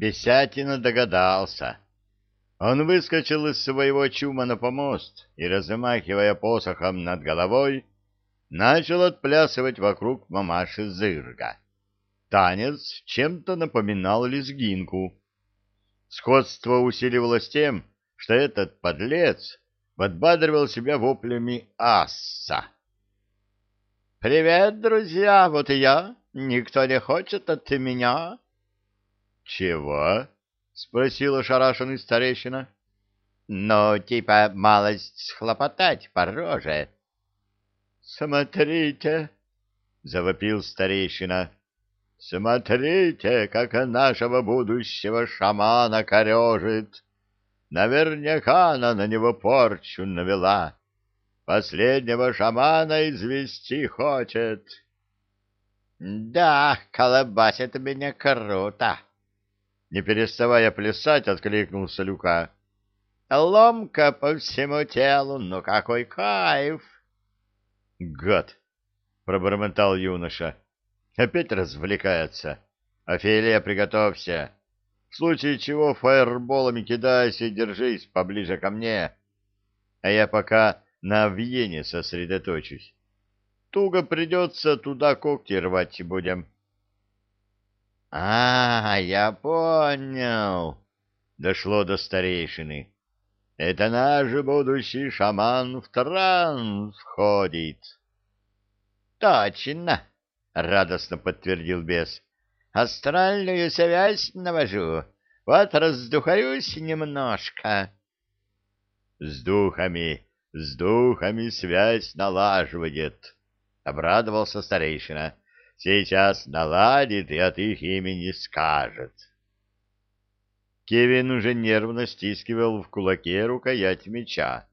Бесятина догадался. Он выскочил из своего чума на помост и, размахивая посохом над головой, начал отплясывать вокруг мамаши Зырга. Танец чем-то напоминал лезгинку. Сходство усиливалось тем, что этот подлец подбадривал себя воплями асса. «Привет, друзья, вот и я. Никто не хочет от меня». «Чего?» — спросил ошарашенный старейшина. «Ну, типа малость схлопотать по роже». «Смотрите!» — завопил старейшина. «Смотрите, как нашего будущего шамана корежит! Наверняка она на него порчу навела. Последнего шамана извести хочет». «Да, колобасит меня круто!» Не переставая плясать, откликнулся Люка. «Ломка по всему телу, ну какой кайф!» «Гад!» — пробормотал юноша. «Опять развлекается. Офелия, приготовься. В случае чего фаерболами кидайся и держись поближе ко мне. А я пока на Вьене сосредоточусь. Туго придется, туда когти рвать будем». «А, я понял!» — дошло до старейшины. Это наш будущий шаман в транс входит. Точно, радостно подтвердил бес. Астральную связь навожу. Вот раздухаюсь немножко. С духами, с духами связь налаживает, обрадовался старейшина. Сейчас наладит и от их имени скажет. Кевин уже нервно стискивал в кулаке рукоять меча,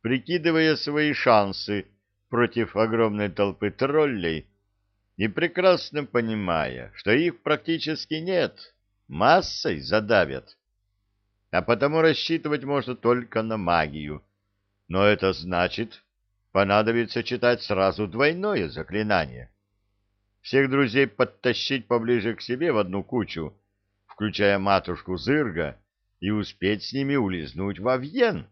прикидывая свои шансы против огромной толпы троллей и прекрасно понимая, что их практически нет, массой задавят. А потому рассчитывать можно только на магию. Но это значит, понадобится читать сразу двойное заклинание. Всех друзей подтащить поближе к себе в одну кучу — включая матушку Зырга, и успеть с ними улизнуть во Вьен.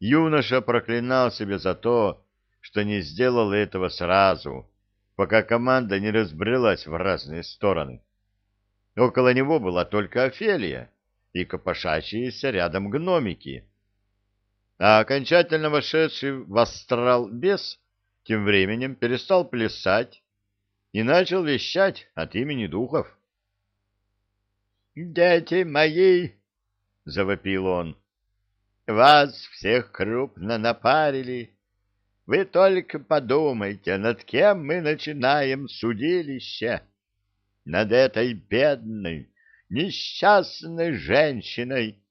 Юноша проклинал себя за то, что не сделал этого сразу, пока команда не разбрелась в разные стороны. Около него была только Офелия и копошащиеся рядом гномики. А окончательно вошедший в астрал бес тем временем перестал плясать и начал вещать от имени духов. «Дети мои!» — завопил он. «Вас всех крупно напарили. Вы только подумайте, над кем мы начинаем судилище. Над этой бедной, несчастной женщиной,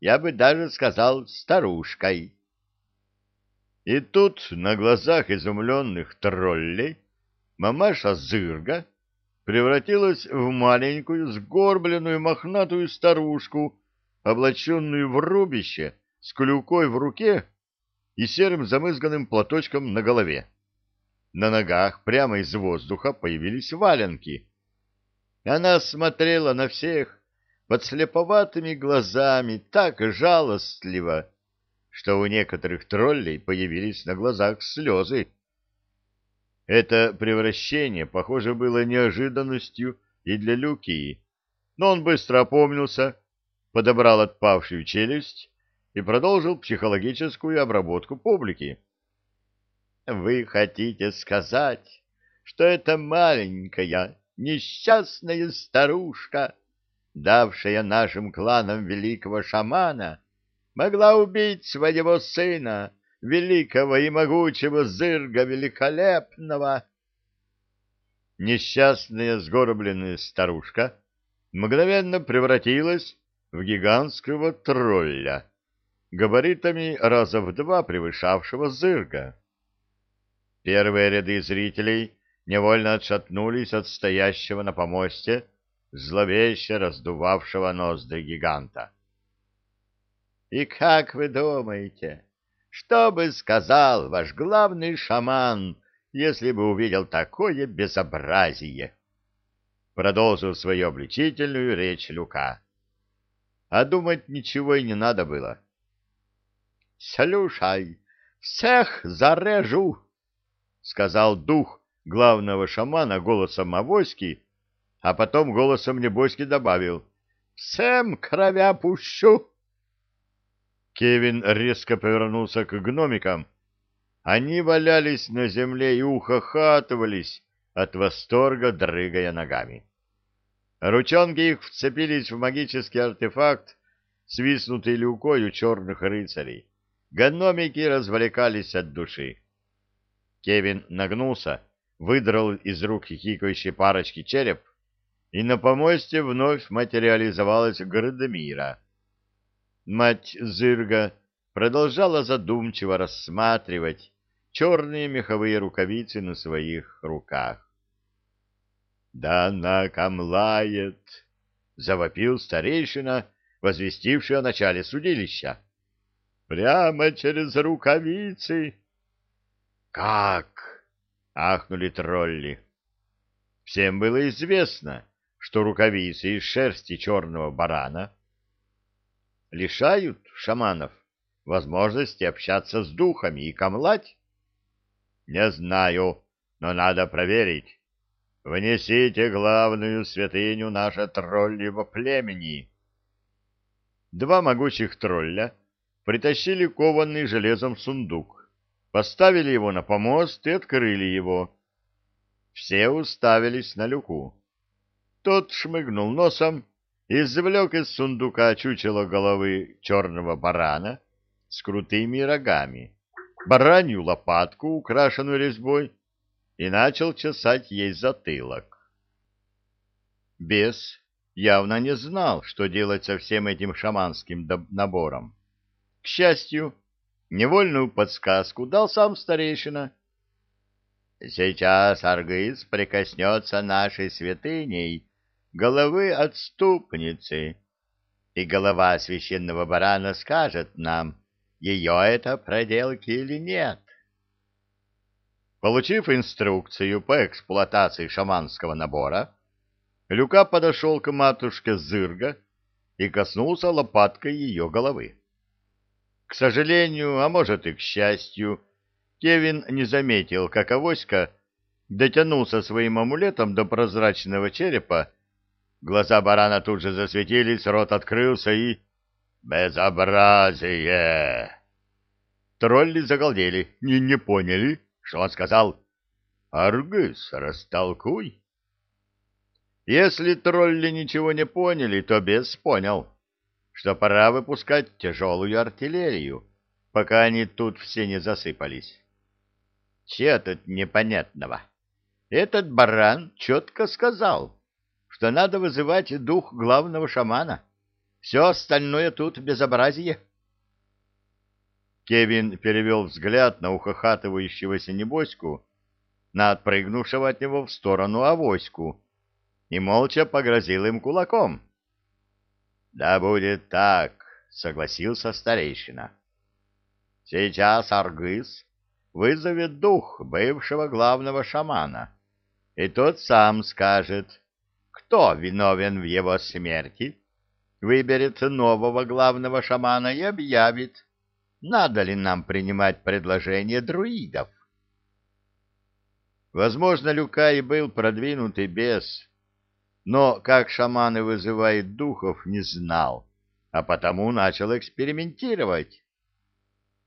я бы даже сказал старушкой». И тут на глазах изумленных троллей мамаша Зырга превратилась в маленькую сгорбленную мохнатую старушку, облаченную в рубище, с клюкой в руке и серым замызганным платочком на голове. На ногах прямо из воздуха появились валенки. Она смотрела на всех под слеповатыми глазами так жалостливо, что у некоторых троллей появились на глазах слезы. Это превращение, похоже, было неожиданностью и для Люкии, но он быстро опомнился, подобрал отпавшую челюсть и продолжил психологическую обработку публики. «Вы хотите сказать, что эта маленькая, несчастная старушка, давшая нашим кланам великого шамана, могла убить своего сына, великого и могучего зырга великолепного. Несчастная сгорбленная старушка мгновенно превратилась в гигантского тролля, габаритами раза в два превышавшего зырга. Первые ряды зрителей невольно отшатнулись от стоящего на помосте зловеще раздувавшего ноздри гиганта. — И как вы думаете, что бы сказал ваш главный шаман, если бы увидел такое безобразие? продолжил свою обличительную речь Люка. А думать ничего и не надо было. — Слушай, всех зарежу, — сказал дух главного шамана голосом Авоськи, а потом голосом Небоськи добавил. — Всем кровя пущу. Кевин резко повернулся к гномикам. Они валялись на земле и ухахатывались от восторга, дрыгая ногами. Ручонки их вцепились в магический артефакт, свистнутый люкой у черных рыцарей. Гномики развлекались от души. Кевин нагнулся, выдрал из рук хихикающей парочки череп, и на помосте вновь материализовалась Градмира. Мать Зырга продолжала задумчиво рассматривать черные меховые рукавицы на своих руках. «Да она камлает!» — завопил старейшина, возвестивший о начале судилища. «Прямо через рукавицы!» «Как?» — ахнули тролли. Всем было известно, что рукавицы из шерсти черного барана лишают шаманов возможности общаться с духами и камлать? Не знаю, но надо проверить. Внесите главную святыню наше троллево племени. Два могучих тролля притащили кованный железом сундук, поставили его на помост и открыли его. Все уставились на люку. Тот шмыгнул носом извлек из сундука чучело головы черного барана с крутыми рогами, баранью лопатку, украшенную резьбой, и начал чесать ей затылок. Бес явно не знал, что делать со всем этим шаманским набором. К счастью, невольную подсказку дал сам старейшина. «Сейчас Аргыз прикоснется нашей святыней головы отступницы, и голова священного барана скажет нам, ее это проделки или нет. Получив инструкцию по эксплуатации шаманского набора, Люка подошел к матушке Зырга и коснулся лопаткой ее головы. К сожалению, а может и к счастью, Кевин не заметил, как авоська дотянулся своим амулетом до прозрачного черепа Глаза барана тут же засветились, рот открылся и... «Безобразие!» Тролли загалдели, не, не поняли, что он сказал. «Аргыс, растолкуй!» Если тролли ничего не поняли, то бес понял, что пора выпускать тяжелую артиллерию, пока они тут все не засыпались. Че тут непонятного? Этот баран четко сказал, что надо вызывать дух главного шамана. Все остальное тут безобразие. Кевин перевел взгляд на ухахатывающегося небоську, на отпрыгнувшего от него в сторону авоську, и молча погрозил им кулаком. — Да будет так, — согласился старейшина. — Сейчас Аргыс вызовет дух бывшего главного шамана, и тот сам скажет, кто виновен в его смерти, выберет нового главного шамана и объявит, надо ли нам принимать предложение друидов. Возможно, Люка и был продвинутый бес, но как шаманы вызывают духов, не знал, а потому начал экспериментировать.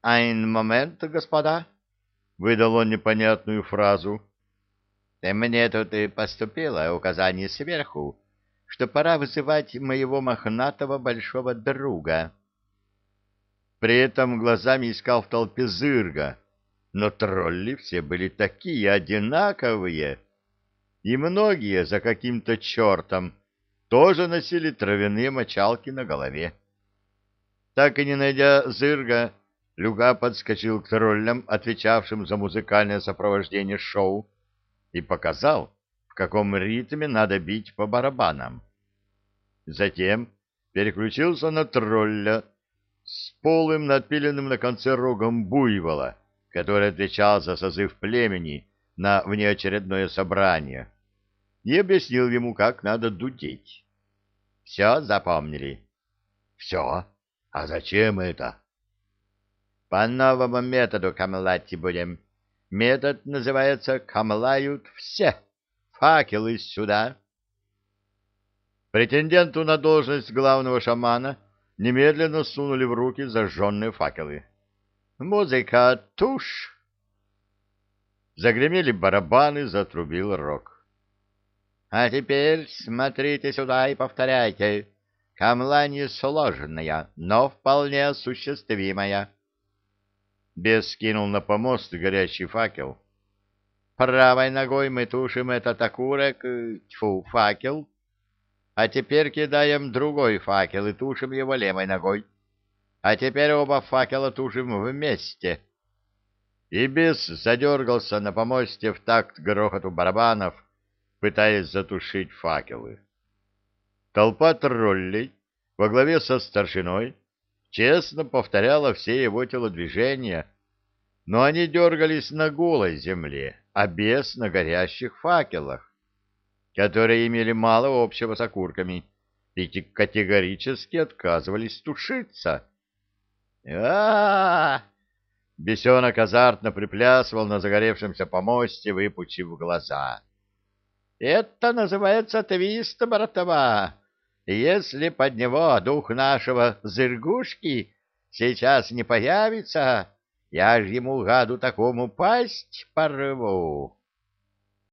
«Айн момент, господа!» — выдал он непонятную фразу — мне тут и поступило указание сверху, что пора вызывать моего мохнатого большого друга. При этом глазами искал в толпе зырга, но тролли все были такие одинаковые, и многие за каким-то чертом тоже носили травяные мочалки на голове. Так и не найдя зырга, Люга подскочил к троллям, отвечавшим за музыкальное сопровождение шоу, и показал, в каком ритме надо бить по барабанам. Затем переключился на тролля с полым надпиленным на конце рогом буйвола, который отвечал за созыв племени на внеочередное собрание. и объяснил ему, как надо дудеть. Все запомнили? Все. А зачем это? По новому методу камлать будем. Метод называется «камлают все». Факелы сюда. Претенденту на должность главного шамана немедленно сунули в руки зажженные факелы. Музыка тушь. Загремели барабаны, затрубил рог. А теперь смотрите сюда и повторяйте. Камла несложная, но вполне осуществимая. Бес скинул на помост горящий факел. Правой ногой мы тушим этот окурок, тьфу, факел, а теперь кидаем другой факел и тушим его левой ногой. А теперь оба факела тушим вместе. И бес задергался на помосте в такт грохоту барабанов, пытаясь затушить факелы. Толпа троллей во главе со старшиной честно повторяла все его телодвижения, но они дергались на голой земле, а без на горящих факелах, которые имели мало общего с окурками и категорически отказывались тушиться. а, -а, -а Бесенок азартно приплясывал на загоревшемся помосте, выпучив глаза. — Это называется твист, братова. Если под него дух нашего зыргушки сейчас не появится, я ж ему гаду такому пасть порву.